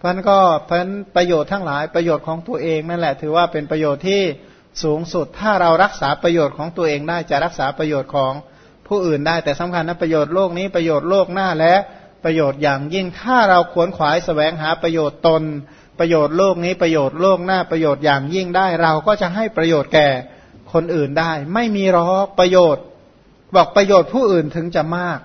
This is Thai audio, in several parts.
เพราะนั้นก็เพราะนั้นประโยชน์ทั้งหลายประโยชน์ของตัวเองนั่นแหละถือว่าเป็นประโยชน์ที่สูงสุด ถ้าเรารักษาประโยชน์ของตัวเองได้จะรักษาประโยชน์ของผู้อื่นได้แต่สำคัญนะประโยชน์โลกนี้ประโยชน์โลกหน้าและประโยชน์อย่างยิ่งถ้าเราขวนขวายแสวงหาประโยชน์ตน ประโยชน์โลกนี้ประโยชน์โลกหน้าประโยชน์อย่างยิ่งได้ เราก็จะให้ประโยชน์แก่คนอื่นได้ ไม่มีรอกประโยชน์ บอกประโยชน์ผู้อื่นถึงจะมาก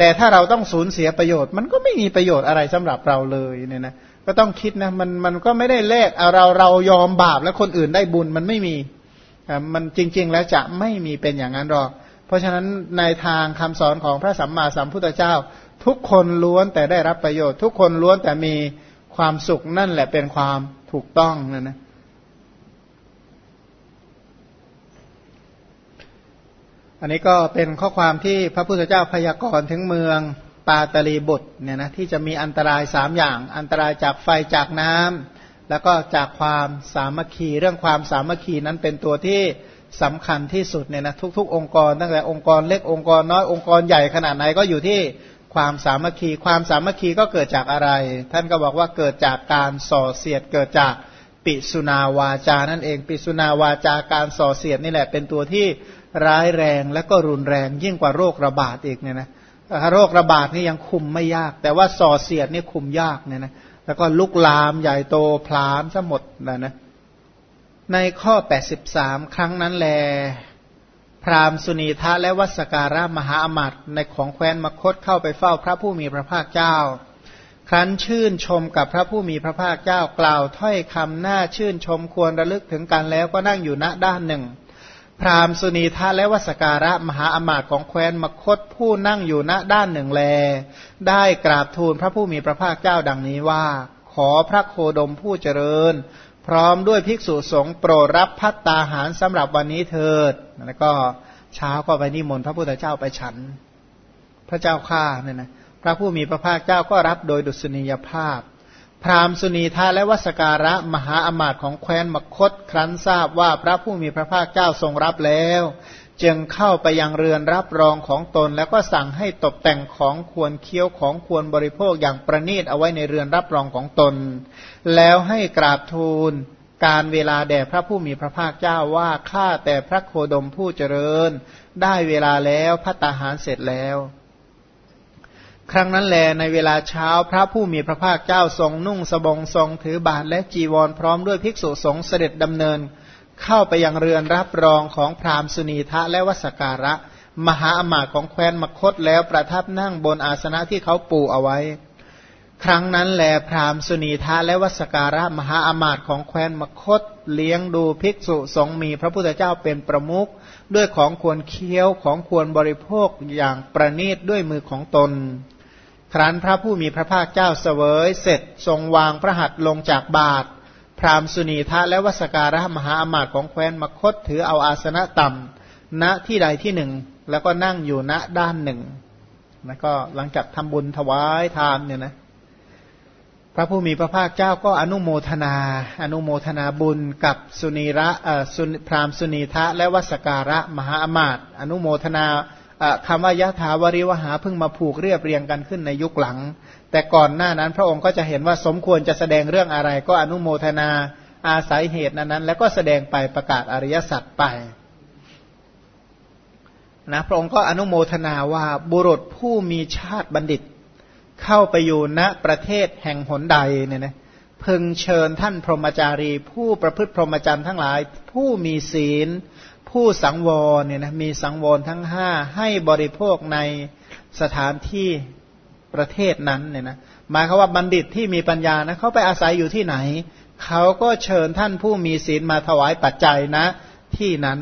แต่ถ้าเราต้องสูญเสียประโยชน์ มันก็ไม่มีประโยชน์อะไรสำหรับเราเลยเนี่ยนะก็ต้องคิดนะมันมันก็ไม่ได้แลกเอาเราเรายอมบาปแล้วคนอื่นได้บุญมันไม่มีมันจริง ๆ แล้วจะไม่มีเป็นอย่างนั้นหรอก เพราะฉะนั้นในทางคำสอนของพระสัมมาสัมพุทธเจ้า ทุกคนล้วนแต่ได้รับประโยชน์ ทุกคนล้วนแต่มีความสุขนั่นแหละเป็นความถูกต้องนะนะ อันนี้ก็เป็นข้อความที่พระพุทธเจ้าพยากรณ์ถึงเมืองปาตลีบุตรเนี่ยนะที่จะมีอันตรายสามอย่าง อันตรายจากไฟจากน้ำแล้วก็จากความสามัคคีเรื่องความสามัคคีนั้นเป็นตัวที่สำคัญที่สุดเนี่ยนะทุก ๆ องค์กรตั้งแต่องค์กรเล็กองค์กรน้อยองค์กรใหญ่ขนาดไหนก็อยู่ที่ความสามัคคี ความสามัคคีก็เกิดจากอะไร ท่านก็บอกว่าเกิดจากการส่อเสียดเกิดจากปิสุนาวาจานั่นเอง ปิสุนาวาจาการส่อเสียดนี่แหละเป็นตัวที่ ร้ายแรงและก็รุนแรงยิ่งกว่าโรคระบาดอีกเนี่ยนะโรคระบาดนี่ยังคุมไม่ยาก แต่ว่าส่อเสียดนี่คุมยากเนี่ยนะแล้วก็ลุกลามใหญ่โตพลามซะหมดนะนะในข้อ 83 ครั้งนั้นแล พราหมณ์สุนีทะและวัสการะมหาอมาตในของแคว้นมคตเข้าไปเฝ้าพระผู้มีพระภาคเจ้า ครั้นชื่นชมกับพระผู้มีพระภาคเจ้ากล่าวถ้อยคำหน้าชื่นชมควรระลึกถึงกันแล้วก็นั่งอยู่ณด้านหนึ่ง พราหมณ์สุนีทาและวสการะมหาอมาตย์ของแคว้นมคตผู้นั่งอยู่ณด้านหนึ่งแล ได้กราบทูลพระผู้มีพระภาคเจ้าดังนี้ว่า ขอพระโคดมผู้เจริญ พร้อมด้วยภิกษุสงฆ์โปรดรับพัตตาหารสำหรับวันนี้เถิด แล้วก็เช้าก็ไปนิมนต์พระพุทธเจ้าไปฉัน พระเจ้าข้าเนี่ยนะพระผู้มีพระภาคเจ้าก็รับโดยดุษณียภาพ พราหมณ์สุนีทาและวสการะมหาอมาตย์ของแคว้นมคตครั้นทราบว่าพระผู้มีพระภาคเจ้าทรงรับแล้ว จึงเข้าไปยังเรือนรับรองของตน แล้วก็สั่งให้ตกแต่งของควรเคี้ยวของควรบริโภคอย่างประณีตเอาไว้ในเรือนรับรองของตน แล้วให้กราบทูลการเวลาแด่พระผู้มีพระภาคเจ้าว่าข้าแต่พระโคดมผู้เจริญ ได้เวลาแล้วพัตาหารเสร็จแล้ว ครั้งนั้นแลในเวลาเช้าพระผู้มีพระภาคเจ้าทรงนุ่งสบงทรงถือบาทและจีวรพร้อมด้วยภิกษุสงฆ์เสด็จดำเนิน เข้าไปยังเรือนรับรองของพราหมณ์สุนีทะและวสการะ มหาอมาตย์ของแคว้นมคตแล้วประทับนั่งบนอาสนะที่เขาปูเอาไว้ ครั้งนั้นแลพราหมณ์สุนีทะและวสการะมหาอมาตย์ของแคว้นมคต เลี้ยงดูภิกษุสงฆ์มีพระพุทธเจ้าเป็นประมุขด้วยของควรเคี้ยวของควรบริโภคอย่างประณีตด้วยมือของตน ครั้นพระผู้มีพระภาคเจ้าเสวยเสร็จทรงวางพระหัตถ์ลงจากบาท พราหมณ์สุนีทะและวสการะมหาอมาตย์ของแคว้นมคตถือเอาอาสนะต่ำณที่ใดที่หนึ่ง แล้วก็นั่งอยู่ณด้านหนึ่งแล้วก็หลังจากทำบุญถวายทานเนี่ยนะพระผู้มีพระภาคเจ้าก็อนุโมทนา อนุโมทนาบุญกับสุนีระพราหมณ์สุนีทะและวสการะมหาอมาตย์อนุโมทนา คำว่ายะถาวริวหาเพิ่งมาผูกเรียบเรียงกันขึ้นในยุคหลัง แต่ก่อนหน้านั้นพระองค์ก็จะเห็นว่าสมควรจะแสดงเรื่องอะไร ก็อนุโมทนาอาศัยเหตุนั้นแล้วก็แสดงไปประกาศอริยสัจไปนะพระองค์ก็อนุโมทนาว่าบุรุษผู้มีชาติบัณฑิต เข้าไปอยู่ณประเทศแห่งหนใดเนี่ยนะพึงเชิญท่านพรหมจารี ผู้ประพฤติพรหมจรรย์ทั้งหลาย ผู้มีศีล ผู้สังวรเนี่ยนะมีสังวรทั้งห้าให้บริโภคในสถานที่ประเทศนั้นเนี่ยนะหมายเขาว่าบัณฑิตที่มีปัญญานะเขาไปอาศัยอยู่ที่ไหน เขาก็เชิญท่านผู้มีศีลมาถวายปัจจัยนะ ที่นั้น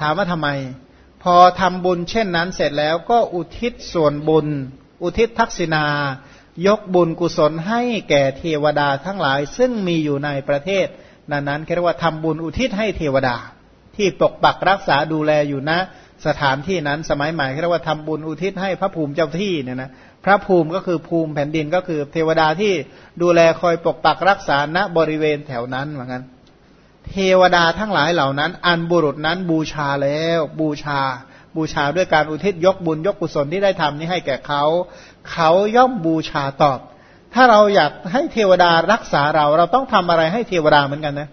ถามว่าทำไม พอทำบุญเช่นนั้นเสร็จแล้วก็อุทิศส่วนบุญ อุทิศทักษิณายกบุญกุศลให้แก่เทวดาทั้งหลาย ซึ่งมีอยู่ในประเทศนั้นนั้นเรียกว่าทำบุญอุทิศให้เทวดา ที่ปกปักรักษาดูแลอยู่ณสถานที่นั้นสมัยใหม่เรียกว่าทำบุญอุทิศให้พระภูมิเจ้าที่เนี่ยนะพระภูมิก็คือภูมิแผ่นดินก็คือเทวดาที่ดูแลคอยปกปักรักษาณบริเวณแถวนั้นเหมือนกันเทวดาทั้งหลายเหล่านั้น อันบุรุษนั้นบูชาแล้วบูชา บูชาด้วยการอุทิศยกบุญยกกุศลที่ได้ทำนี้ให้แก่เขา เขาย่อมบูชาตอบ ถ้าเราอยากให้เทวดารักษาเรา เราต้องทำอะไรให้เทวดาเหมือนกันนะ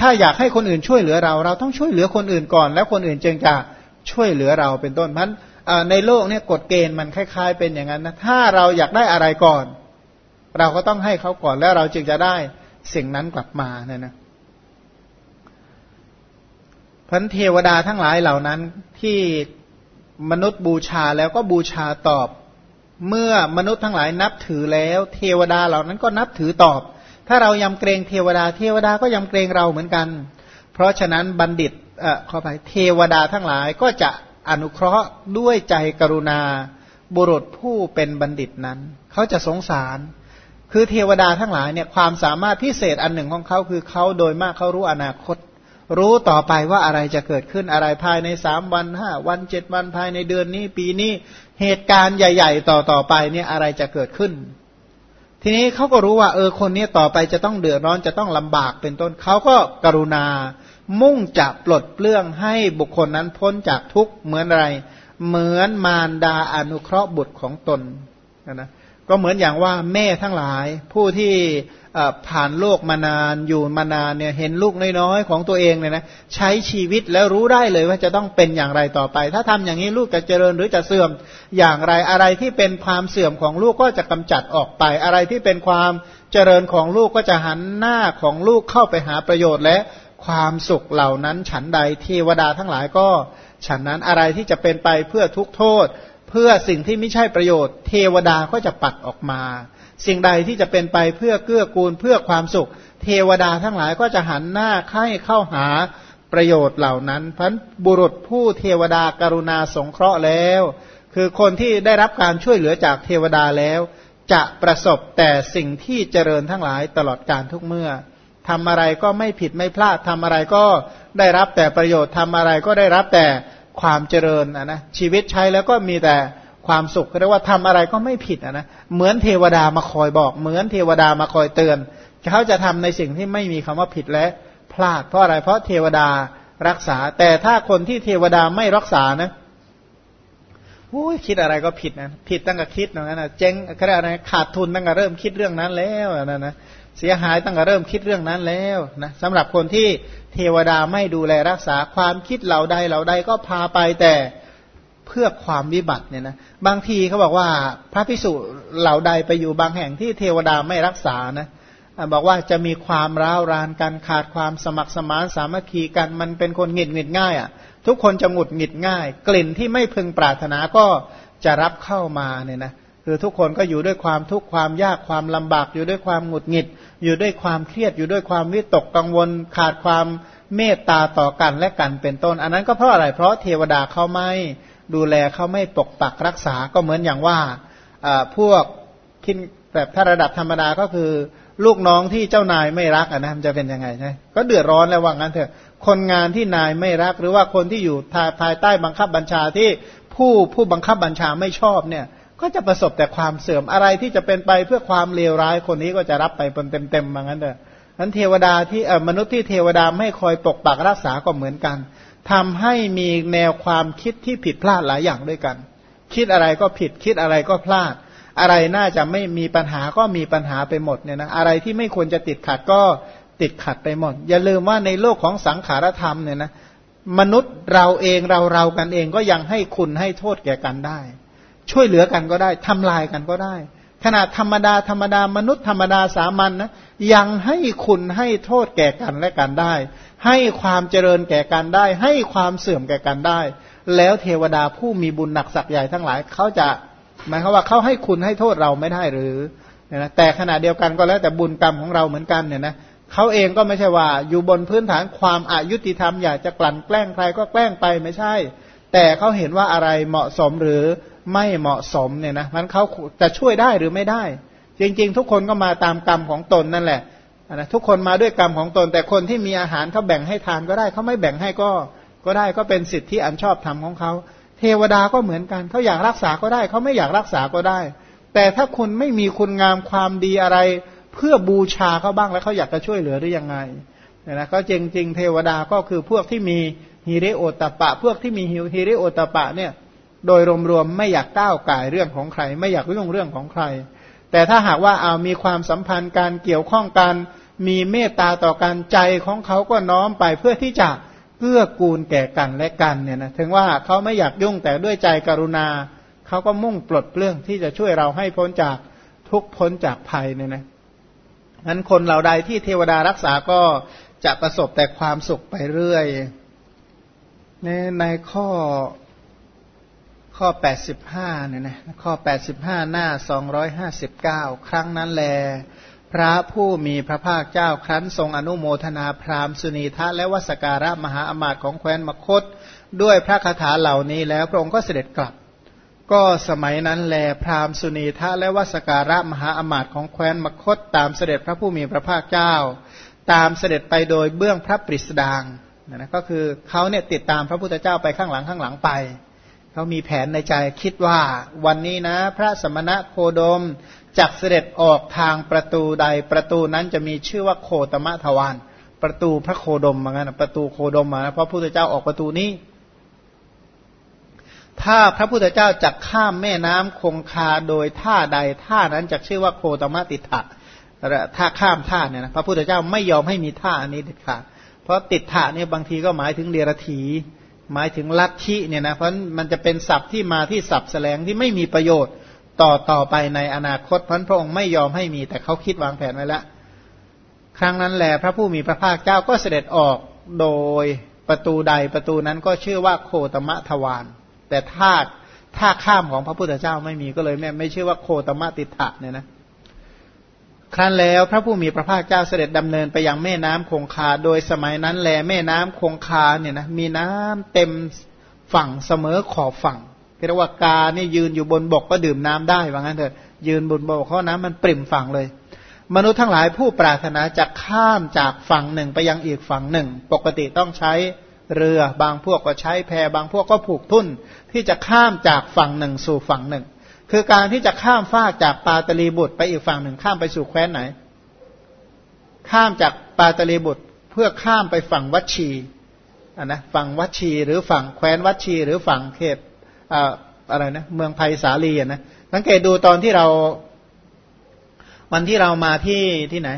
ถ้าอยากให้คนอื่นช่วยเหลือเรา เราต้องช่วยเหลือคนอื่นก่อน แล้วคนอื่นจึงจะช่วยเหลือเราเป็นต้นพันในโลกเนี่ยกฎเกณฑ์มันคล้าย ๆ เป็นอย่างนั้นนะถ้าเราอยากได้อะไรก่อน เราก็ต้องให้เขาก่อนแล้วเราจึงจะได้สิ่งนั้นกลับมาเนี่ยนะพันเทวดาทั้งหลายเหล่านั้นที่มนุษย์บูชาแล้วก็บูชาตอบ เมื่อมนุษย์ทั้งหลายนับถือแล้ว เทวดาเหล่านั้นก็นับถือตอบ ถ้าเรายำเกรงเทวดา เทวดาก็ยำเกรงเราเหมือนกัน เพราะฉะนั้นบัณฑิตเอ่อขอไปเทวดาทั้งหลายก็จะอนุเคราะห์ด้วยใจกรุณา บุรุษผู้เป็นบัณฑิตนั้น เขาจะสงสาร คือเทวดาทั้งหลายเนี่ยความสามารถพิเศษอันหนึ่งของเขาคือเขาโดยมากเขารู้อนาคต รู้ต่อไปว่าอะไรจะเกิดขึ้นอะไรภายในสามวันห้าวันเจ็ดวันภายในเดือนนี้ปีนี้เหตุการณ์ใหญ่ ๆ ต่อต่อไปเนี่ยอะไรจะเกิดขึ้น ทีนี้เขาก็รู้ว่าเออคนนี้ต่อไปจะต้องเดือดร้อนจะต้องลำบากเป็นต้นเขาก็กรุณา มุ่งจะปลดเปลื้องให้บุคคลนั้นพ้นจากทุกข์เหมือนอะไร เหมือนมารดาอนุเคราะห์บุตรของตนนะก็เหมือนอย่างว่าแม่ทั้งหลายผู้ที่ ผ่านโลกมานานอยู่มานานเนี่ยเห็นลูกน้อยๆของตัวเองเนี่ยนะใช้ชีวิตแล้วรู้ได้เลยว่าจะต้องเป็นอย่างไรต่อไป ถ้าทำอย่างนี้ลูกจะเจริญหรือจะเสื่อมอย่างไรอะไรที่เป็นความเสื่อมของลูกก็จะกำจัดออกไป อะไรที่เป็นความเจริญของลูกก็จะหันหน้าของลูกเข้าไปหาประโยชน์และความสุขเหล่านั้นฉันใดเทวดาทั้งหลายก็ ฉันนั้นอะไรที่จะเป็นไปเพื่อทุกโทษ เพื่อสิ่งที่ไม่ใช่ประโยชน์ เทวดาก็จะปัดออกมา สิ่งใดที่จะเป็นไปเพื่อเกื้อกูลเพื่อความสุข เทวดาทั้งหลายก็จะหันหน้าค่ายเข้าหาประโยชน์เหล่านั้นพันบุรุษผู้เทวดาการุณาสงเคราะห์แล้ว คือคนที่ได้รับการช่วยเหลือจากเทวดาแล้ว จะประสบแต่สิ่งที่เจริญทั้งหลายตลอดการทุกเมื่อทำอะไรก็ไม่ผิดไม่พลาดทำอะไรก็ได้รับแต่ประโยชน์ทำอะไรก็ได้รับแต่ความเจริญนะนะชีวิตใช้แล้วก็มีแต่ ความสุขเรียกว่าทำอะไรก็ไม่ผิดนะเหมือนเทวดามาคอยบอก เหมือนเทวดามาคอยเตือนเขาจะทำในสิ่งที่ไม่มีคำว่าผิดและพลาด เพราะอะไรเพราะเทวดารักษา แต่ถ้าคนที่เทวดาไม่รักษานะโอ้ยคิดอะไรก็ผิดนะผิดตั้งแต่คิดนะนะเจ๊งอะไรขาดทุนตั้งแต่เริ่มคิดเรื่องนั้นแล้วนะนะเสียหายตั้งแต่เริ่มคิดเรื่องนั้นแล้วนะสำหรับคนที่เทวดาไม่ดูแลรักษาความคิดเหล่าใดเหล่าใดก็พาไปแต่ พื่อความวิบัติเนี่ยนะบางทีเขาบอกว่าพระพิสุเหล่าใดไปอยู่บางแห่งที่เทวดาไม่รักษานะบอกว่าจะมีความร้าวรานกันขาดความสมัครสมานสามัคคีกันมันเป็นคนหงิดหงิดง่ายอะ ทุกคนจะหงุดหงิดง่าย กลิ่นที่ไม่พึงปรารถนาก็จะรับเข้ามาเนี่ยนะคือทุกคนก็อยู่ด้วยความทุกข์ความยากความลำบาก อยู่ด้วยความหงุดหงิด อยู่ด้วยความเครียดอยู่ด้วยความวิตกกังวล ขาดความเมตตาต่อกันและกันเป็นต้น อันนั้นก็เพราะอะไรเพราะเทวดาเขาไม่ ดูแลเขาไม่ปกปักรักษาก็เหมือนอย่างว่าพวกคินแบบถ้าระดับธรรมดาก็คือ ลูกน้องที่เจ้านายไม่รักนะมันจะเป็นยังไงใช่ก็เดือดร้อนแล้วว่างั้นเถอะ คนงานที่นายไม่รัก หรือว่าคนที่อยู่ภายใต้บังคับบัญชาที่ผู้ผู้บังคับบัญชาไม่ชอบเนี่ย ก็จะประสบแต่ความเสื่อมอะไรที่จะเป็นไปเพื่อความเลวร้ายคนนี้ก็จะรับไปเป็นเต็มๆว่างั้นเถอะนั้นเทวดาที่มนุษย์ที่เทวดาไม่คอยปกปักรักษาก็เหมือนกัน ทำให้มีแนวความคิดที่ผิดพลาดหลายอย่างด้วยกัน คิดอะไรก็ผิดคิดอะไรก็พลาด อะไรน่าจะไม่มีปัญหาก็มีปัญหาไปหมดเนี่ยนะอะไรที่ไม่ควรจะติดขัดก็ติดขัดไปหมด อย่าลืมว่าในโลกของสังขารธรรมเนี่ยนะมนุษย์เราเองเราเรากันเองก็ยังให้คุณให้โทษแก่กันได้ ช่วยเหลือกันก็ได้ทำลายกันก็ได้ ขนาดธรรมดาธรรมดามนุษย์ธรรมดาสามัญนนะยังให้คุณให้โทษแก่กันและกันได้ ให้ความเจริญแก่กันได้ ให้ความเสื่อมแก่กันได้ แล้วเทวดาผู้มีบุญหนักสักใหญ่ทั้งหลายเขาจะหมายความว่าเขาให้คุณให้โทษเราไม่ได้หรือนะแต่ขณะเดียวกันก็แล้วแต่บุญกรรมของเราเหมือนกันเนี่ยนะเขาเองก็ไม่ใช่ว่าอยู่บนพื้นฐานความอายุติธรรมอยากจะกลั่นแกล้งใครก็แกล้งไปไม่ใช่ แต่เขาเห็นว่าอะไรเหมาะสมหรือไม่เหมาะสมเนี่ยนะมันเขาจะช่วยได้หรือไม่ได้ จริง ๆ ทุกคนก็มาตามกรรมของตนนั่นแหละ นะทุกคนมาด้วยกรรมของตน แต่คนที่มีอาหารเขาแบ่งให้ทานก็ได้เขาไม่แบ่งให้ก็ก็ได้ก็เป็นสิทธิอันชอบธรรมของเขาเทวดาก็เหมือนกันเขาอยากรักษาก็ได้เขาไม่อยากรักษาก็ได้ แต่ถ้าคุณไม่มีคุณงามความดีอะไร เพื่อบูชาเขาบ้างแล้วเขาอยากจะช่วยเหลือหรือยังไงเนี่ยนะก็จริงจริงเทวดาก็คือพวกที่มีฮิริโอตปะ พวกที่มีฮิริโอตปะเนี่ยโดยรวมๆไม่อยากก้าวไก่เรื่องของใคร ไม่อยากเรื่งเรื่องของใคร แต่ถ้าหากว่าเอามีความสัมพันธ์การเกี่ยวข้องกัน มีเมตตาต่อการใจของเขาก็น้อมไปเพื่อที่จะเกื้อกูลแก่กันและกันเนี่ยนะถึงว่าเขาไม่อยากยุ่งแต่ด้วยใจกรุณา เขาก็มุ่งปลดเปลื้องที่จะช่วยเราให้พ้นจากทุกพ้นจากภัยเนี่ยนะนั้นคนเหล่าใดที่เทวดารักษาก็จะประสบแต่ความสุขไปเรื่อยในในข้อข้อแปดสิบห้าเนี่ยนะข้อแปดสิบห้าหน้าสองร้อยห้าสิบเก้าครั้งนั้นแล พระผู้มีพระภาคเจ้าครั้นทรงอนุโมทนาพราหมณ์สุนีทะและวสการะมหาอมาตย์ของแคว้นมคต ด้วยพระคาถาเหล่านี้แล้วพระองค์ก็เสด็จกลับ ก็สมัยนั้นแลพราหมณ์สุนีทะและวสการะมหาอมาตย์ของแคว้นมคต ตามเสด็จพระผู้มีพระภาคเจ้า ตามเสด็จไปโดยเบื้องพระปริสดางนะก็คือเขาเนี่ยติดตามพระพุทธเจ้าไปข้างหลังข้างหลังไปเขามีแผนในใจคิดว่าวันนี้นะ พระสมณะโคดม จักเสด็จออกทางประตูใดประตูนั้นจะมีชื่อว่าโคตมะทวารประตูพระโคดมเหมือนกันประตูโคดมนะเพราะพระพุทธเจ้าออกประตูนี้ ถ้าพระพุทธเจ้าจักข้ามแม่น้ำคงคาโดยท่าใดท่านั้นจักชื่อว่าโคตมะติถะถ้าข้ามท่าเนี่ยนะพระพุทธเจ้าไม่ยอมให้มีท่าอันนี้เด็ดขาดเพราะติดถะเนี่ยบางทีก็หมายถึงเดรถีหมายถึงลัทธิเนี่ยนะเพราะมันจะเป็นศัพท์ที่มาที่ศัพท์แสลงที่ไม่มีประโยชน์ ต่อต่อไปในอนาคตพราะพระองค์ไม่ยอมให้มี แต่เขาคิดวางแผนไว้แล้วครั้งนั้นแหละพระผู้มีพระภาคเจ้าก็เสด็จออกโดยประตูใดประตูนั้นก็ชื่อว่าโคตมะทวารแต่ท่าท่าข้ามของพระพุทธเจ้าไม่มีก็เลยไม่ไม่ชื่อว่าโคตมะติถะเนี่ยนะครั้นแล้วพระผู้มีพระภาคเจ้าเสด็จดำเนินไปยังแม่น้ำคงคา โดยสมัยนั้นแลแม่น้ำคงคาเนี่ยนะมีน้ำเต็มฝั่งเสมอขอบฝั่ง เรียกว่ากาเนี่ยยืนอยู่บนบกก็ดื่มน้ำได้ว่างั้นเถอะยืนบนบกเพราะน้ำมันปริ่มฝั่งเลย มนุษย์ทั้งหลายผู้ปรารถนาจะข้ามจากฝั่งหนึ่งไปยังอีกฝั่งหนึ่ง ปกติต้องใช้เรือบางพวกก็ใช้แพบางพวกก็ผูกทุ่น ที่จะข้ามจากฝั่งหนึ่งสู่ฝั่งหนึ่ง คือการที่จะข้ามฟากจากปาตลีบุตรไปอีกฝั่งหนึ่งข้ามไปสู่แคว้นไหน ข้ามจากปาตลีบุตรเพื่อข้ามไปฝั่งวัชีอะนะฝั่งวัชีหรือฝั่งแคว้นวัชีหรือฝั่งเขต อะไรนะเมืองไผ่สาลีอะนะสังเกตดูตอนที่เรา วันที่เรามาที่ที่ไหน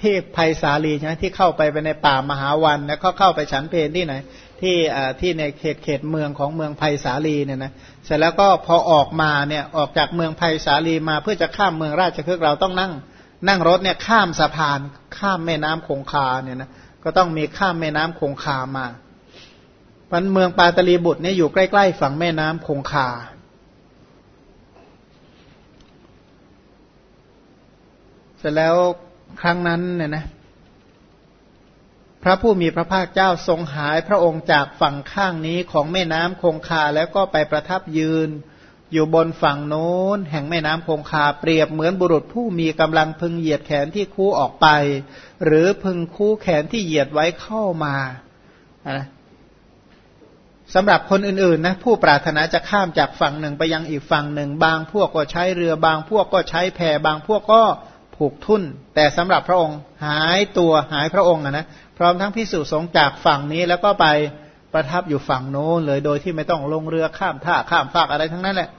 ที่ไผ่สาลีใช่ไหมที่เข้าไปไปในป่ามหาวันแล้วก็เข้าไปฉันเพลที่ไหน ที่ที่ในเขตเขตเมืองของเมืองไผ่สาลีเนี่ยนะเสร็จแล้วก็พอออกมาเนี่ยออกจากเมืองไผ่สาลีมาเพื่อจะข้ามเมืองราชคฤห์เราต้องนั่ง นั่งรถเนี่ยข้ามสะพาน ข้ามแม่น้ำคงคาเนี่ยนะก็ต้องมีข้ามแม่น้ำคงคามา พันเมืองปาตลีบุตรเนี่ยอยู่ใกล้ๆฝั่งแม่น้ำคงคา เสร็จแล้วครั้งนั้นเนี่ยนะ พระผู้มีพระภาคเจ้าทรงหายพระองค์จากฝั่งข้างนี้ของแม่น้ำคงคาแล้วก็ไปประทับยืน อยู่บนฝั่งโน้น แห่งแม่น้ำคงคาเปรียบเหมือนบุรุษผู้มีกำลังพึงเหยียดแขนที่คู่ออกไป หรือพึงคู่แขนที่เหยียดไว้เข้ามา สำหรับคนอื่นๆนะผู้ปรารถนาจะข้ามจากฝั่งหนึ่งไปยังอีกฝั่งหนึ่ง บางพวกก็ใช้เรือบางพวกก็ใช้แพบางพวกก็ผูกทุ่น แต่สำหรับพระองค์หายตัวหายพระองค์นะพร้อมทั้งพิสุสงจากฝั่งนี้แล้วก็ไปประทับอยู่ฝั่งโน้นเลยโดยที่ไม่ต้องลงเรือข้ามท่าข้ามฟากอะไรทั้งนั้นแหละ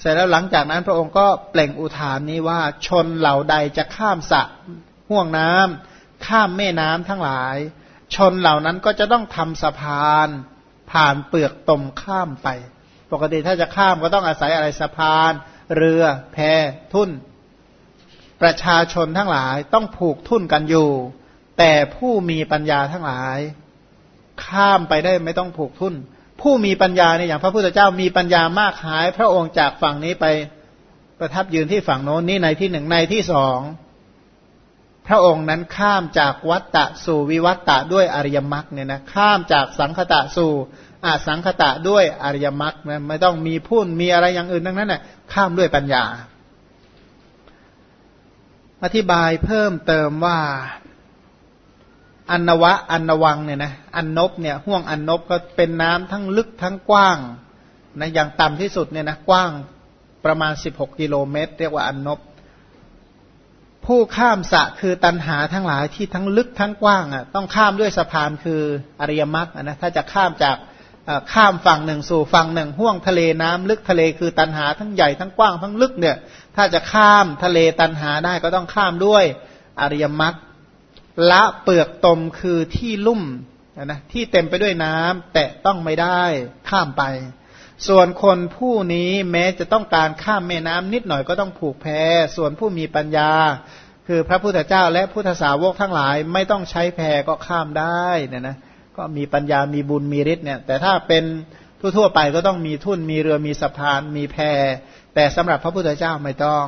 เสร็จแล้วหลังจากนั้นพระองค์ก็เปล่งอุทานนี้ว่าชนเหล่าใดจะข้ามสะห่วงน้ำข้ามแม่น้ำทั้งหลาย ชนเหล่านั้นก็จะต้องทำสะพาน ผ่านเปลือกตมข้ามไป ปกติถ้าจะข้ามก็ต้องอาศัยอะไรสะพาน เรือ แพทุ่น ประชาชนทั้งหลายต้องผูกทุ่นกันอยู่ แต่ผู้มีปัญญาทั้งหลาย ข้ามไปได้ไม่ต้องผูกทุ่น ผู้มีปัญญาเนี่ยอย่างพระพุทธเจ้ามีปัญญามากหาย พระองค์จากฝั่งนี้ไปประทับยืนที่ฝั่งโน้นนี่ในที่หนึ่งในที่สอง พระองค์นั้นข้ามจากวัตตะสู่วิวัตตะด้วยอริยมรรคเนี่ยนะข้ามจากสังคตะสู่อาสังคตะด้วยอริยมรรคนะไม่ต้องมีพุ่นมีอะไรอย่างอื่นทั้งนั้นนะ่ะข้ามด้วยปัญญา อธิบายเพิ่มเติมว่าอันวะอันวังเนี่ยนะอันนบเนี่ยห่วงอันนบก็เป็นน้ำทั้งลึกทั้งกว้างนะอย่างต่ำที่สุดเนี่ยนะกว้างประมาณสิบหกกิโลเมตร เรียกว่าอันนบ ผู้ข้ามสะคือตันหาทั้งหลายที่ทั้งลึกทั้งกว้างอะต้องข้ามด้วยสะพานคืออริยมรรคนะถ้าจะข้ามจากข้ามฝั่งหนึ่งสู่ฝั่งหนึ่ง ห่วงทะเลน้ำลึกทะเลคือตันหาทั้งใหญ่ทั้งกว้างทั้งลึกเนี่ย ถ้าจะข้ามทะเลตันหาได้ก็ต้องข้ามด้วยอริยมรรคละเปลือกตมคือที่ลุ่มนะที่เต็มไปด้วยน้ำแต่ต้องไม่ได้ข้ามไป ส่วนคนผู้นี้แม้จะต้องการข้ามแม่น้ำนิดหน่อยก็ต้องผูกแพส่วนผู้มีปัญญา คือพระพุทธเจ้าและพุทธสาวกทั้งหลาย ไม่ต้องใช้แพก็ข้ามได้เนี่ยนะก็มีปัญญามีบุญมีฤทธิ์เนี่ย แต่ถ้าเป็นทั่วๆไปก็ต้องมีทุ่นมีเรือมีสะพานมีแพแต่สำหรับพระพุทธเจ้าไม่ต้อง